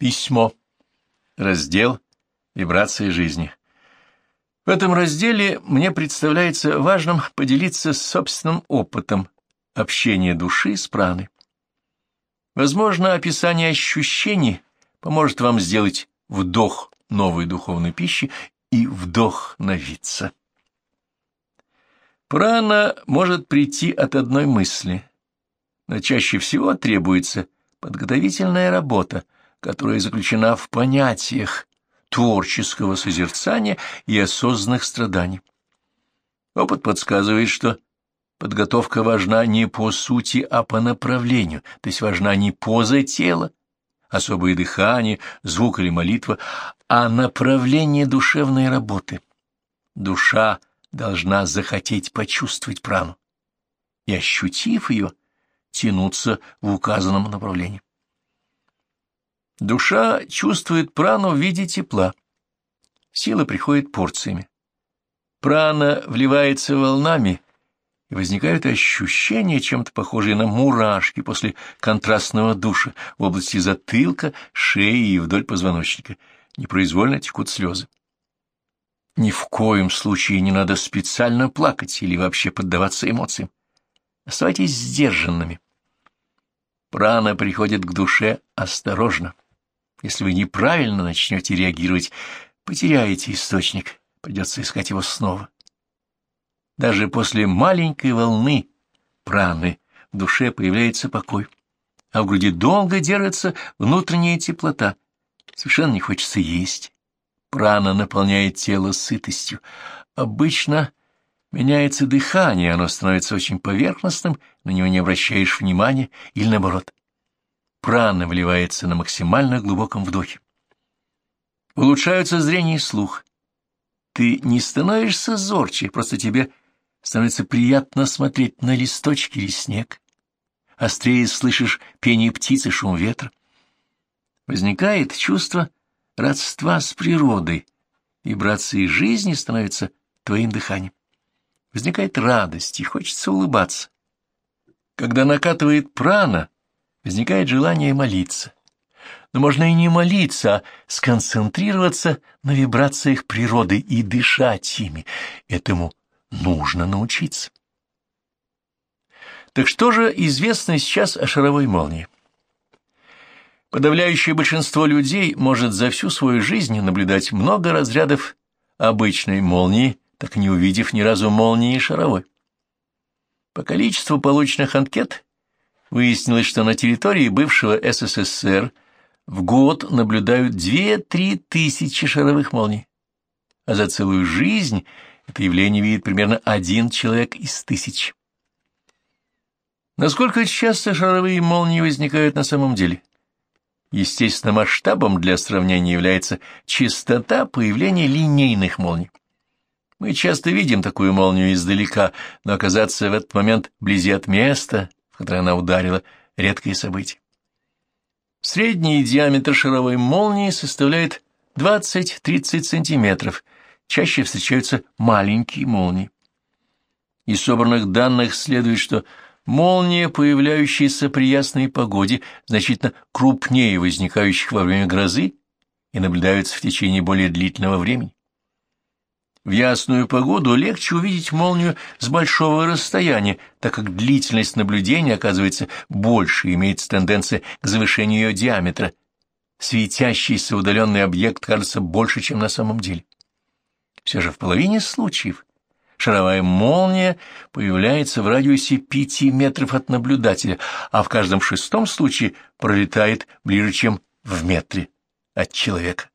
Письмо. Раздел «Вибрации жизни». В этом разделе мне представляется важным поделиться собственным опытом общения души с праной. Возможно, описание ощущений поможет вам сделать вдох новой духовной пищи и вдохновиться. Прана может прийти от одной мысли, но чаще всего требуется подготовительная работа, которая заключена в понятиях творческого созерцания и осознанных страданий. Опыт подсказывает, что подготовка важна не по сути, а по направлению, то есть важна не поза тела, особое дыхание, звук или молитва, а направление душевной работы. Душа должна захотеть почувствовать прану и, ощутив ее, тянуться в указанном направлении. Душа чувствует прану в виде тепла. Сила приходит порциями. Прана вливается волнами, и возникают ощущения, чем-то похожие на мурашки после контрастного душа в области затылка, шеи и вдоль позвоночника. Непроизвольно текут слезы. Ни в коем случае не надо специально плакать или вообще поддаваться эмоциям. Оставайтесь сдержанными. Прана приходит к душе осторожно. Если вы неправильно начнете реагировать, потеряете источник, придется искать его снова. Даже после маленькой волны праны в душе появляется покой, а в груди долго держится внутренняя теплота. Совершенно не хочется есть. Прана наполняет тело сытостью. Обычно меняется дыхание, оно становится очень поверхностным, на него не обращаешь внимания, или наоборот. Прана вливается на максимально глубоком вдохе. Улучшаются зрение и слух. Ты не становишься зорче, просто тебе становится приятно смотреть на листочки или снег. Острее слышишь пение птиц и шум ветра. Возникает чувство родства с природой, вибрации жизни становятся твоим дыханием. Возникает радость, и хочется улыбаться. Когда накатывает прана, возникает желание молиться. Но можно и не молиться, а сконцентрироваться на вибрациях природы и дышать ими. Этому нужно научиться. Так что же известно сейчас о шаровой молнии? Подавляющее большинство людей может за всю свою жизнь наблюдать много разрядов обычной молнии, так не увидев ни разу молнии шаровой. По количеству полученных анкет выяснилось, что на территории бывшего СССР в год наблюдают 2-3 тысячи шаровых молний, а за целую жизнь это явление видит примерно один человек из тысяч. Насколько часто шаровые молнии возникают на самом деле? Естественно, масштабом для сравнения является частота появления линейных молний. Мы часто видим такую молнию издалека, но оказаться в этот момент вблизи от места, в которое она ударила, — редкое событие. Средний диаметр шаровой молнии составляет 20-30 сантиметров, чаще встречаются маленькие молнии. Из собранных данных следует, что Молния, появляющаяся при ясной погоде, значительно крупнее возникающих во время грозы и наблюдаются в течение более длительного времени. В ясную погоду легче увидеть молнию с большого расстояния, так как длительность наблюдения оказывается больше и имеется тенденция к завышению ее диаметра. Светящийся удаленный объект кажется больше, чем на самом деле. Все же в половине случаев шаровая молния появляется в радиусе пяти метров от наблюдателя, а в каждом шестом случае пролетает ближе, чем в метре от человека.